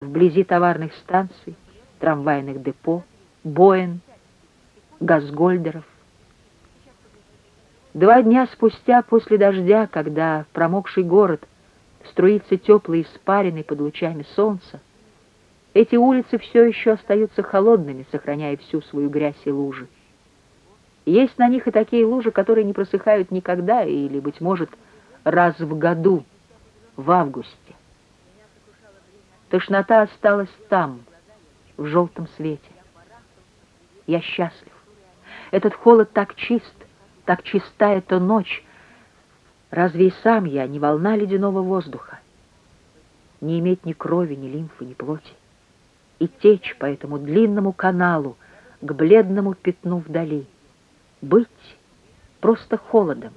вблизи товарных станций, трамвайных депо, боен, газгольдеров. Два дня спустя после дождя, когда промокший город струится теплый испаренный под лучами солнца, эти улицы все еще остаются холодными, сохраняя всю свою грязь и лужи. Есть на них и такие лужи, которые не просыхают никогда или, быть может, раз в году, в августе. Тошнота осталась там, в желтом свете. Я счастлив. Этот холод так чист, так чиста эта ночь. Разве и сам я не волна ледяного воздуха? Не иметь ни крови, ни лимфы, ни плоти. И течь по этому длинному каналу к бледному пятну вдали. Быть просто холодом.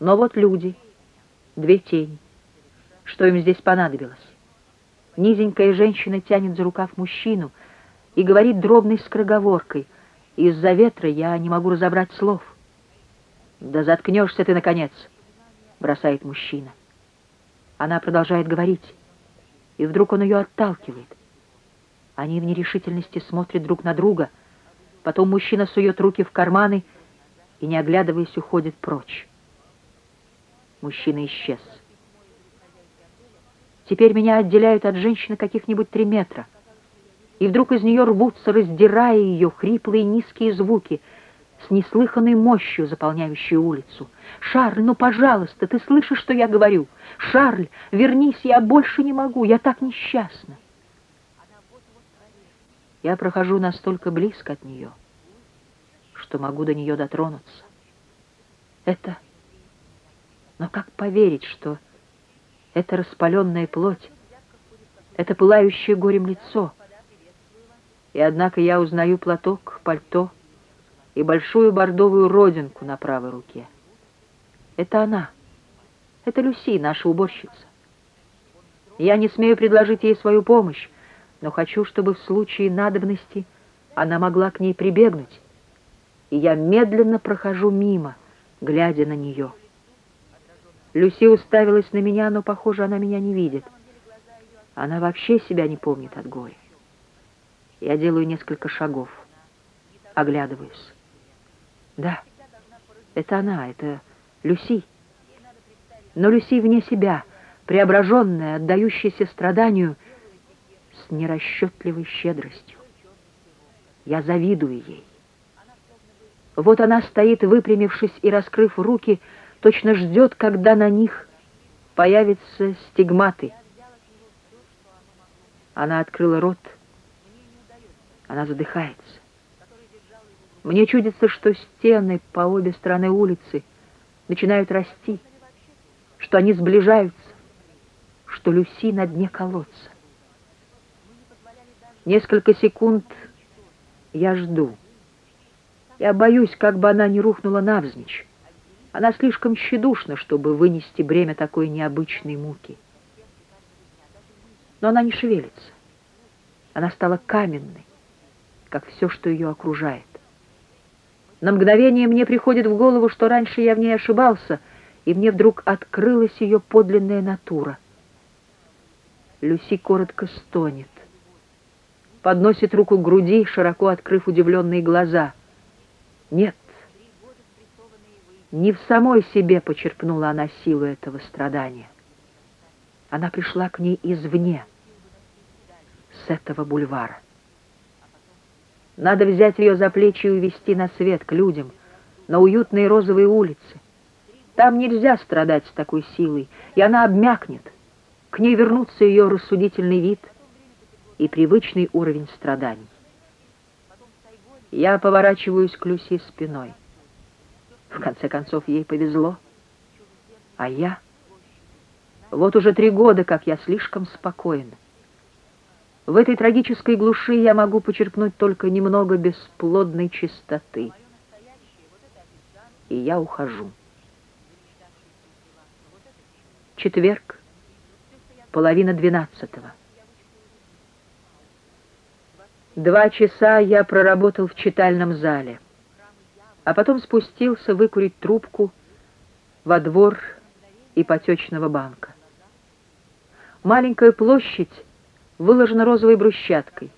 Но вот люди, две тени. Что им здесь понадобилось? Низенькая женщина тянет за рукав мужчину и говорит дробной скороговоркой. Из-за ветра я не могу разобрать слов. «Да заткнешься ты, наконец!» — бросает мужчина. Она продолжает говорить, и вдруг он ее отталкивает. Они в нерешительности смотрят друг на друга, потом мужчина сует руки в карманы и, не оглядываясь, уходит прочь. Мужчина исчез. Теперь меня отделяют от женщины каких-нибудь три метра. И вдруг из нее рвутся, раздирая ее, хриплые низкие звуки с неслыханной мощью, заполняющей улицу. «Шарль, ну, пожалуйста, ты слышишь, что я говорю? Шарль, вернись, я больше не могу, я так несчастна!» Я прохожу настолько близко от нее, что могу до нее дотронуться. Это... Но как поверить, что это распаленная плоть, это пылающее горем лицо. И однако я узнаю платок, пальто и большую бордовую родинку на правой руке. Это она. Это Люси, наша уборщица. Я не смею предложить ей свою помощь, но хочу, чтобы в случае надобности она могла к ней прибегнуть. И я медленно прохожу мимо, глядя на нее. Люси уставилась на меня, но, похоже, она меня не видит. Она вообще себя не помнит от горя. Я делаю несколько шагов, оглядываюсь. Да, это она, это Люси. Но Люси вне себя, преображенная, отдающаяся страданию, с нерасчетливой щедростью. Я завидую ей. Вот она стоит, выпрямившись и раскрыв руки, точно ждет, когда на них появятся стигматы. Она открыла рот, она задыхается. Мне чудится, что стены по обе стороны улицы начинают расти, что они сближаются, что Люси на дне колодца. Несколько секунд я жду. Я боюсь, как бы она не рухнула навзничь. Она слишком тщедушна, чтобы вынести бремя такой необычной муки. Но она не шевелится. Она стала каменной, как все, что ее окружает. На мгновение мне приходит в голову, что раньше я в ней ошибался, и мне вдруг открылась ее подлинная натура. Люси коротко стонет, подносит руку к груди, широко открыв удивленные глаза. Нет, не в самой себе почерпнула она силу этого страдания. Она пришла к ней извне, с этого бульвара. Надо взять ее за плечи и увести на свет, к людям, на уютные розовые улицы. Там нельзя страдать с такой силой, и она обмякнет. К ней вернутся ее рассудительный вид и привычный уровень страданий. Я поворачиваюсь к Люси спиной. В конце концов, ей повезло. А я? Вот уже три года, как я слишком спокоен. В этой трагической глуши я могу почерпнуть только немного бесплодной чистоты. И я ухожу. Четверг, половина двенадцатого. Два часа я проработал в читальном зале а потом спустился выкурить трубку во двор ипотечного банка. Маленькая площадь выложена розовой брусчаткой.